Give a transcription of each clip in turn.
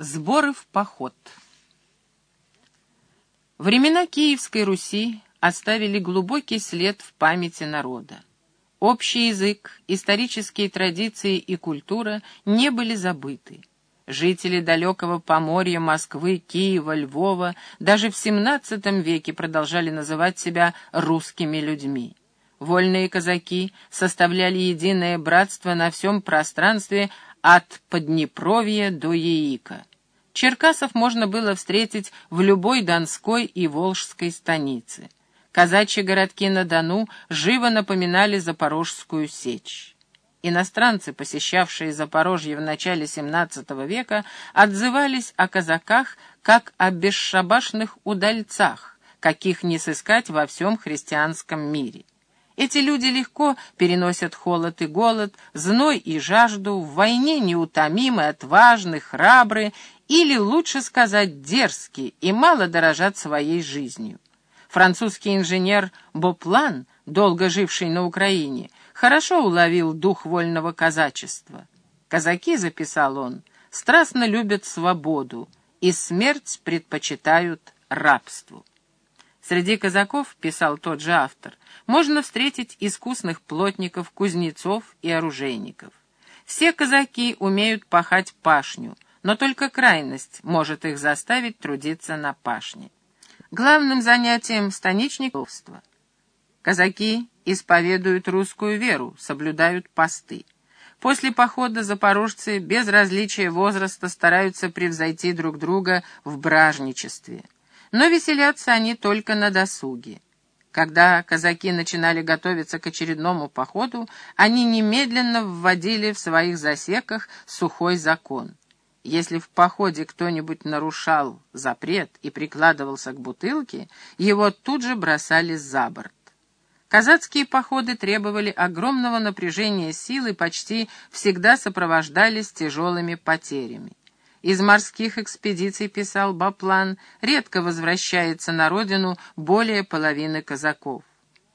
Сборы в поход. Времена Киевской Руси оставили глубокий след в памяти народа. Общий язык, исторические традиции и культура не были забыты. Жители далекого Поморья, Москвы, Киева, Львова даже в XVII веке продолжали называть себя русскими людьми. Вольные казаки составляли единое братство на всем пространстве от Поднепровья до Яика. Черкасов можно было встретить в любой Донской и Волжской станице. Казачьи городки на Дону живо напоминали Запорожскую сечь. Иностранцы, посещавшие Запорожье в начале XVII века, отзывались о казаках как о бесшабашных удальцах, каких не сыскать во всем христианском мире. Эти люди легко переносят холод и голод, зной и жажду, в войне неутомимы, отважны, храбры или, лучше сказать, дерзкие и мало дорожат своей жизнью. Французский инженер Боплан, долго живший на Украине, хорошо уловил дух вольного казачества. Казаки, записал он, страстно любят свободу и смерть предпочитают рабству. Среди казаков, писал тот же автор, можно встретить искусных плотников, кузнецов и оружейников. Все казаки умеют пахать пашню, но только крайность может их заставить трудиться на пашне. Главным занятием станичниковства казаки исповедуют русскую веру, соблюдают посты. После похода запорожцы без различия возраста стараются превзойти друг друга в бражничестве. Но веселятся они только на досуге. Когда казаки начинали готовиться к очередному походу, они немедленно вводили в своих засеках сухой закон. Если в походе кто-нибудь нарушал запрет и прикладывался к бутылке, его тут же бросали за борт. Казацкие походы требовали огромного напряжения сил и почти всегда сопровождались тяжелыми потерями. Из морских экспедиций, писал Баплан, редко возвращается на родину более половины казаков.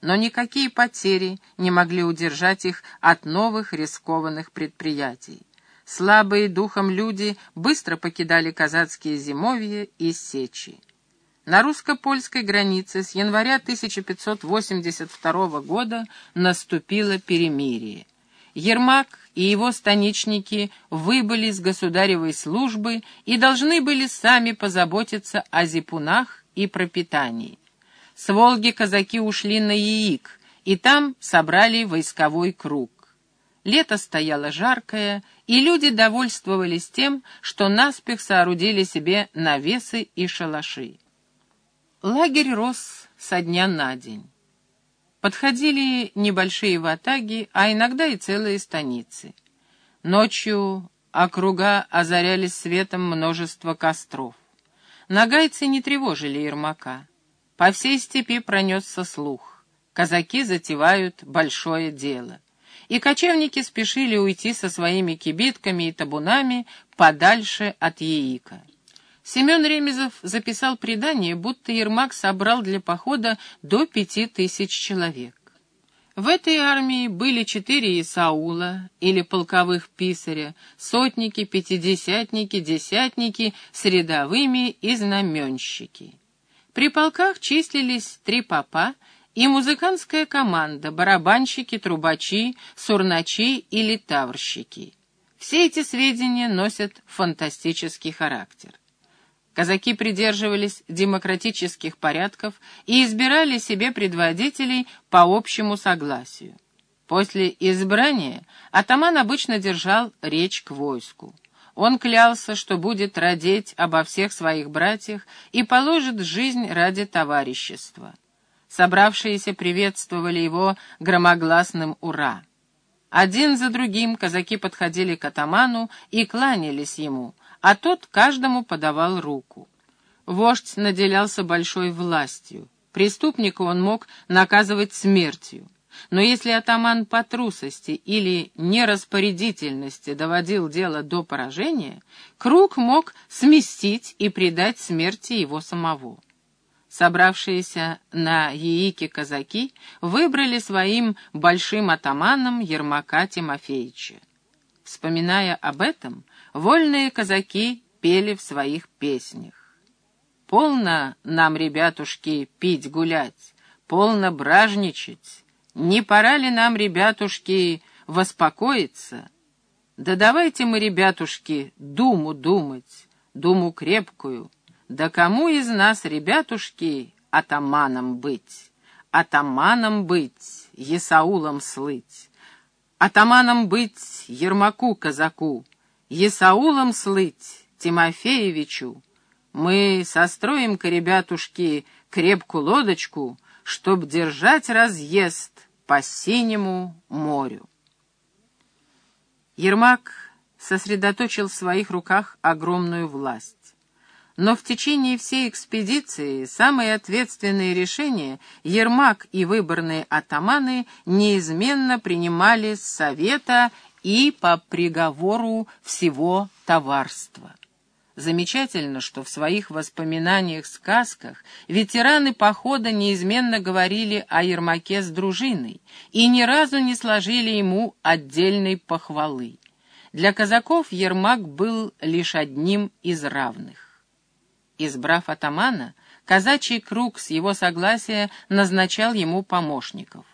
Но никакие потери не могли удержать их от новых рискованных предприятий. Слабые духом люди быстро покидали казацкие зимовья и сечи. На русско-польской границе с января 1582 года наступило перемирие. Ермак и его станичники выбыли с государевой службы и должны были сами позаботиться о зипунах и пропитании. С Волги казаки ушли на Яик, и там собрали войсковой круг. Лето стояло жаркое, и люди довольствовались тем, что наспех соорудили себе навесы и шалаши. Лагерь рос со дня на день. Подходили небольшие ватаги, а иногда и целые станицы. Ночью округа озарялись светом множество костров. Нагайцы не тревожили Ермака. По всей степи пронесся слух. Казаки затевают большое дело. И кочевники спешили уйти со своими кибитками и табунами подальше от Яика. Семен Ремезов записал предание, будто Ермак собрал для похода до пяти тысяч человек. В этой армии были четыре Исаула, или полковых писаря, сотники, пятидесятники, десятники с рядовыми и знаменщики. При полках числились три попа и музыкантская команда, барабанщики, трубачи, сурначи и литаврщики. Все эти сведения носят фантастический характер. Казаки придерживались демократических порядков и избирали себе предводителей по общему согласию. После избрания атаман обычно держал речь к войску. Он клялся, что будет родить обо всех своих братьях и положит жизнь ради товарищества. Собравшиеся приветствовали его громогласным «Ура!». Один за другим казаки подходили к атаману и кланялись ему, а тот каждому подавал руку. Вождь наделялся большой властью. Преступника он мог наказывать смертью. Но если атаман по трусости или нераспорядительности доводил дело до поражения, круг мог сместить и предать смерти его самого. Собравшиеся на Яике казаки выбрали своим большим атаманом Ермака Тимофеевича. Вспоминая об этом, вольные казаки пели в своих песнях. Полно нам, ребятушки, пить гулять, полно бражничать. Не пора ли нам, ребятушки, воспокоиться? Да давайте мы, ребятушки, думу думать, думу крепкую. Да кому из нас, ребятушки, атаманом быть? Атаманом быть, Есаулом слыть. Атаманом быть Ермаку казаку, Есаулом слыть Тимофеевичу. Мы состроим-ка, ребятушки, крепкую лодочку, чтоб держать разъезд по синему морю. Ермак сосредоточил в своих руках огромную власть. Но в течение всей экспедиции самые ответственные решения Ермак и выборные атаманы неизменно принимали с совета и по приговору всего товарства. Замечательно, что в своих воспоминаниях-сказках ветераны похода неизменно говорили о Ермаке с дружиной и ни разу не сложили ему отдельной похвалы. Для казаков Ермак был лишь одним из равных. Избрав атамана, казачий круг с его согласия назначал ему помощников.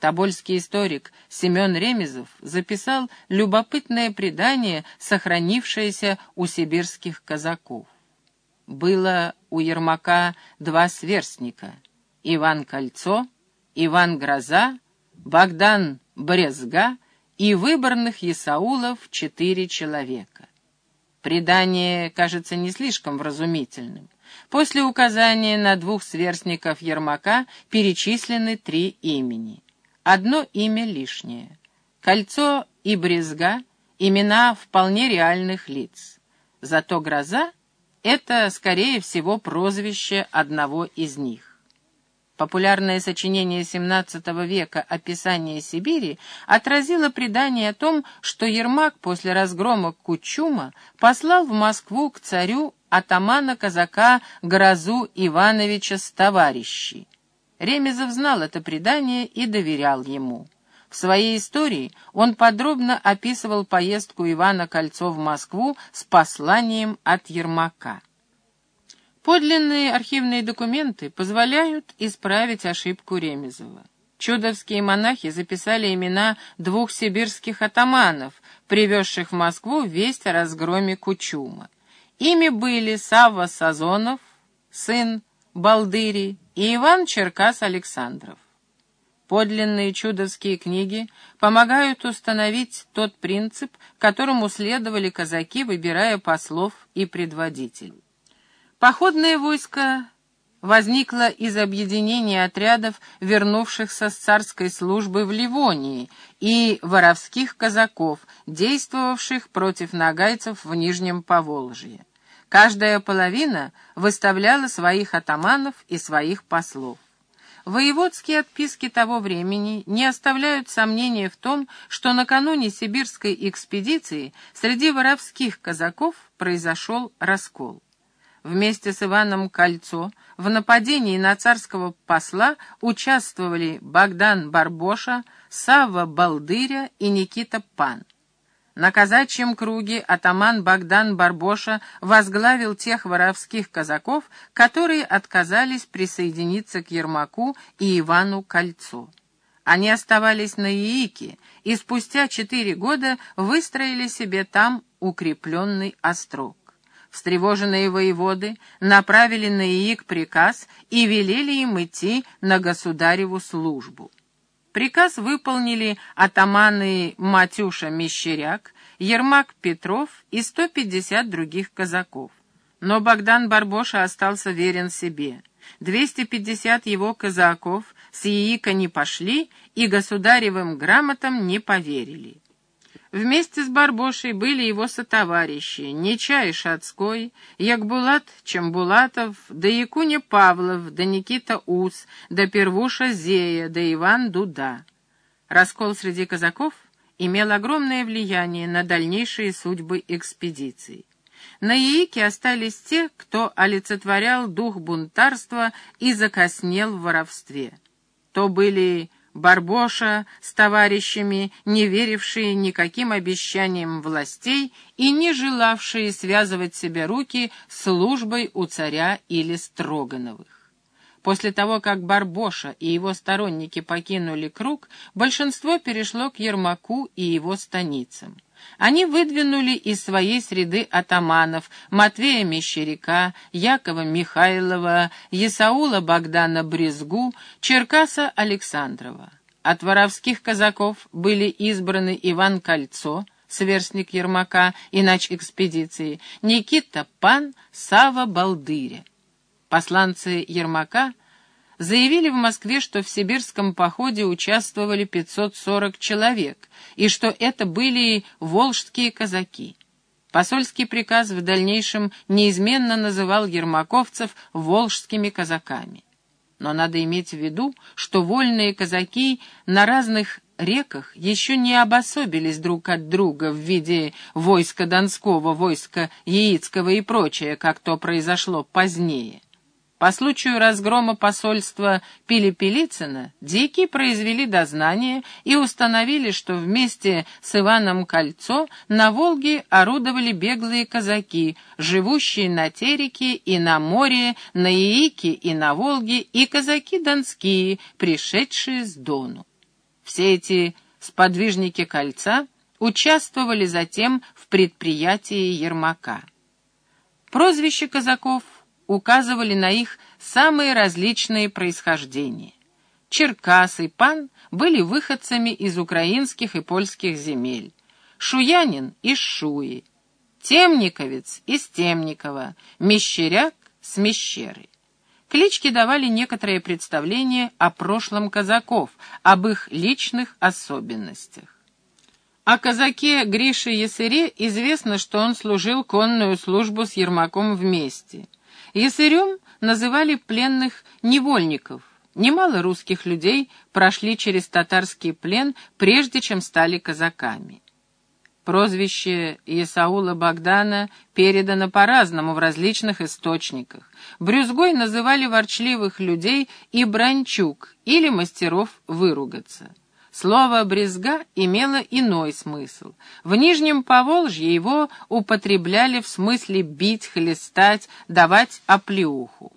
Тобольский историк Семен Ремезов записал любопытное предание, сохранившееся у сибирских казаков. Было у Ермака два сверстника — Иван Кольцо, Иван Гроза, Богдан Брезга и выборных Исаулов четыре человека. Предание кажется не слишком вразумительным. После указания на двух сверстников Ермака перечислены три имени — Одно имя лишнее. Кольцо и Брезга — имена вполне реальных лиц. Зато Гроза — это, скорее всего, прозвище одного из них. Популярное сочинение XVII века «Описание Сибири» отразило предание о том, что Ермак после разгрома Кучума послал в Москву к царю атамана-казака Грозу Ивановича с товарищей. Ремезов знал это предание и доверял ему. В своей истории он подробно описывал поездку Ивана Кольцо в Москву с посланием от Ермака. Подлинные архивные документы позволяют исправить ошибку Ремезова. Чудовские монахи записали имена двух сибирских атаманов, привезших в Москву весть о разгроме Кучума. Ими были Савва Сазонов, сын Балдыри и Иван Черкас-Александров. Подлинные чудовские книги помогают установить тот принцип, которому следовали казаки, выбирая послов и предводителей. Походное войско возникло из объединения отрядов, вернувшихся с царской службы в Ливонии, и воровских казаков, действовавших против нагайцев в Нижнем Поволжье. Каждая половина выставляла своих атаманов и своих послов. Воеводские отписки того времени не оставляют сомнения в том, что накануне сибирской экспедиции среди воровских казаков произошел раскол. Вместе с Иваном Кольцо в нападении на царского посла участвовали Богдан Барбоша, Савва Балдыря и Никита Пан. На казачьем круге атаман Богдан Барбоша возглавил тех воровских казаков, которые отказались присоединиться к Ермаку и Ивану Кольцу. Они оставались на Яике и спустя четыре года выстроили себе там укрепленный острог. Встревоженные воеводы направили на Яик приказ и велели им идти на государеву службу. Приказ выполнили атаманы Матюша Мещеряк, Ермак Петров и 150 других казаков. Но Богдан Барбоша остался верен себе. 250 его казаков с яика не пошли и государевым грамотам не поверили. Вместе с Барбошей были его сотоварищи Нечай Шацкой, Якбулат Чембулатов, да Якуня Павлов, да Никита Ус, да Первуша Зея, да Иван Дуда. Раскол среди казаков имел огромное влияние на дальнейшие судьбы экспедиции. На Яике остались те, кто олицетворял дух бунтарства и закоснел в воровстве. То были Барбоша с товарищами, не верившие никаким обещаниям властей и не желавшие связывать себе руки службой у царя или Строгановых. После того, как Барбоша и его сторонники покинули круг, большинство перешло к Ермаку и его станицам. Они выдвинули из своей среды атаманов Матвея Мещеряка, Якова Михайлова, Есаула Богдана Брезгу, Черкаса Александрова. От воровских казаков были избраны Иван Кольцо, сверстник Ермака и нач экспедиции, Никита Пан, Сава Балдыря. Посланцы Ермака заявили в Москве, что в сибирском походе участвовали 540 человек, и что это были волжские казаки. Посольский приказ в дальнейшем неизменно называл ермаковцев волжскими казаками. Но надо иметь в виду, что вольные казаки на разных реках еще не обособились друг от друга в виде войска Донского, войска Яицкого и прочее, как то произошло позднее. По случаю разгрома посольства Пилипилицына дикие произвели дознание и установили, что вместе с Иваном Кольцо на Волге орудовали беглые казаки, живущие на Тереке и на море, на Яике и на Волге, и казаки донские, пришедшие с Дону. Все эти сподвижники Кольца участвовали затем в предприятии Ермака. Прозвище казаков — указывали на их самые различные происхождения. Черкас и Пан были выходцами из украинских и польских земель, Шуянин — из Шуи, Темниковец — из Темникова, Мещеряк — с Мещеры. Клички давали некоторое представление о прошлом казаков, об их личных особенностях. О казаке Грише Ясыре известно, что он служил конную службу с Ермаком вместе — Ясырем называли пленных невольников. Немало русских людей прошли через татарский плен, прежде чем стали казаками. Прозвище Исаула Богдана передано по-разному в различных источниках. Брюзгой называли ворчливых людей и бранчук, или мастеров выругаться. Слово «брезга» имело иной смысл. В Нижнем Поволжье его употребляли в смысле бить, хлестать, давать оплеуху.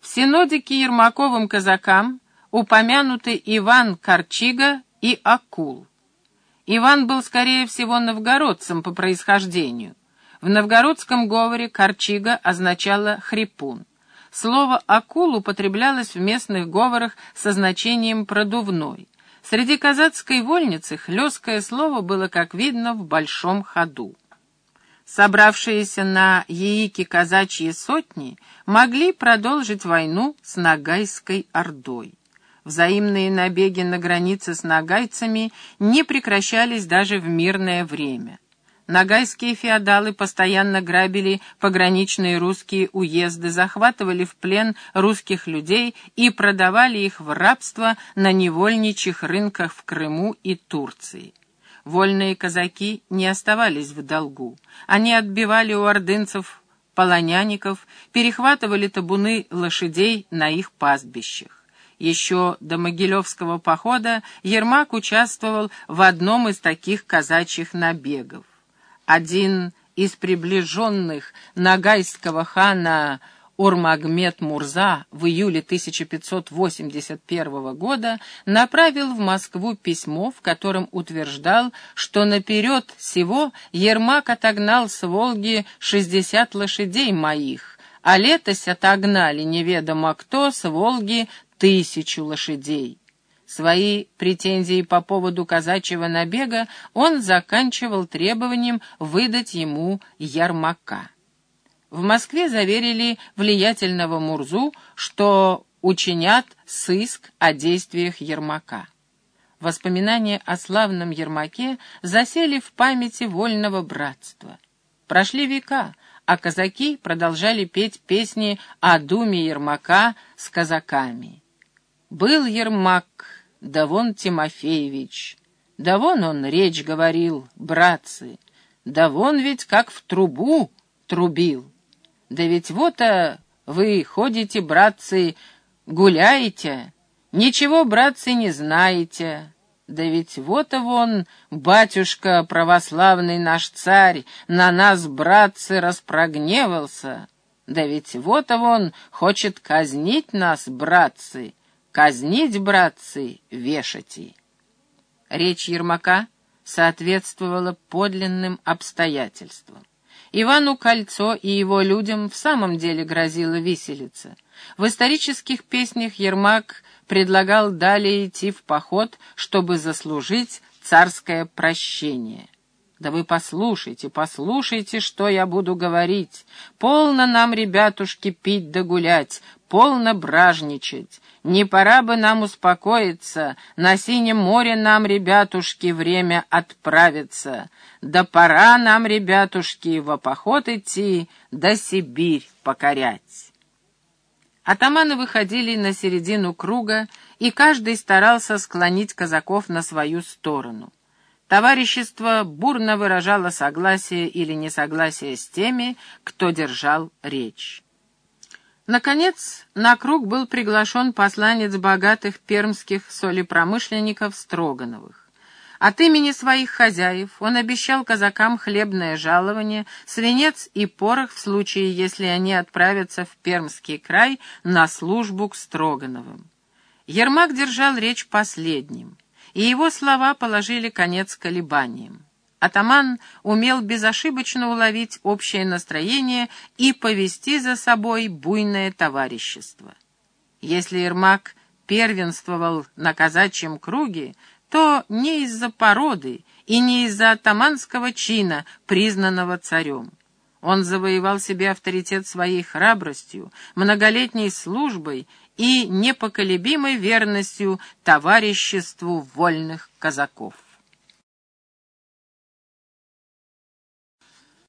В синодике Ермаковым казакам упомянуты Иван Корчига и Акул. Иван был, скорее всего, новгородцем по происхождению. В новгородском говоре Корчига означало «хрипун». Слово «акул» употреблялось в местных говорах со значением «продувной». Среди казацкой вольницы хлесткое слово было, как видно, в большом ходу. Собравшиеся на яике казачьи сотни могли продолжить войну с Нагайской Ордой. Взаимные набеги на границе с нагайцами не прекращались даже в мирное время. Нагайские феодалы постоянно грабили пограничные русские уезды, захватывали в плен русских людей и продавали их в рабство на невольничьих рынках в Крыму и Турции. Вольные казаки не оставались в долгу. Они отбивали у ордынцев полоняников, перехватывали табуны лошадей на их пастбищах. Еще до Могилевского похода Ермак участвовал в одном из таких казачьих набегов. Один из приближенных нагайского хана Урмагмед Мурза в июле 1581 года направил в Москву письмо, в котором утверждал, что наперед всего Ермак отогнал с Волги 60 лошадей моих, а летось отогнали неведомо кто с Волги тысячу лошадей. Свои претензии по поводу казачьего набега он заканчивал требованием выдать ему ярмака. В Москве заверили влиятельного Мурзу, что учинят сыск о действиях Ермака. Воспоминания о славном Ермаке засели в памяти вольного братства. Прошли века, а казаки продолжали петь песни о думе Ермака с казаками. «Был Ермак, да вон Тимофеевич, да вон он речь говорил, братцы, да вон ведь как в трубу трубил. Да ведь вот-то вы ходите, братцы, гуляете, Ничего, братцы, не знаете. Да ведь вот и вон, батюшка православный наш царь, на нас, братцы, распрогневался. Да ведь вот и вон хочет казнить нас, братцы, казнить, братцы, вешати. Речь Ермака соответствовала подлинным обстоятельствам. Ивану Кольцо и его людям в самом деле грозила виселица. В исторических песнях Ермак предлагал далее идти в поход, чтобы заслужить царское прощение. Да вы послушайте, послушайте, что я буду говорить. Полно нам, ребятушки, пить да гулять, полно бражничать. Не пора бы нам успокоиться, на синем море нам, ребятушки, время отправиться. Да пора нам, ребятушки, в поход идти, да Сибирь покорять. Атаманы выходили на середину круга, и каждый старался склонить казаков на свою сторону. Товарищество бурно выражало согласие или несогласие с теми, кто держал речь. Наконец, на круг был приглашен посланец богатых пермских солепромышленников Строгановых. От имени своих хозяев он обещал казакам хлебное жалование, свинец и порох в случае, если они отправятся в Пермский край на службу к Строгановым. Ермак держал речь последним и его слова положили конец колебаниям. Атаман умел безошибочно уловить общее настроение и повести за собой буйное товарищество. Если Ермак первенствовал на казачьем круге, то не из-за породы и не из-за атаманского чина, признанного царем. Он завоевал себе авторитет своей храбростью, многолетней службой и непоколебимой верностью товариществу вольных казаков.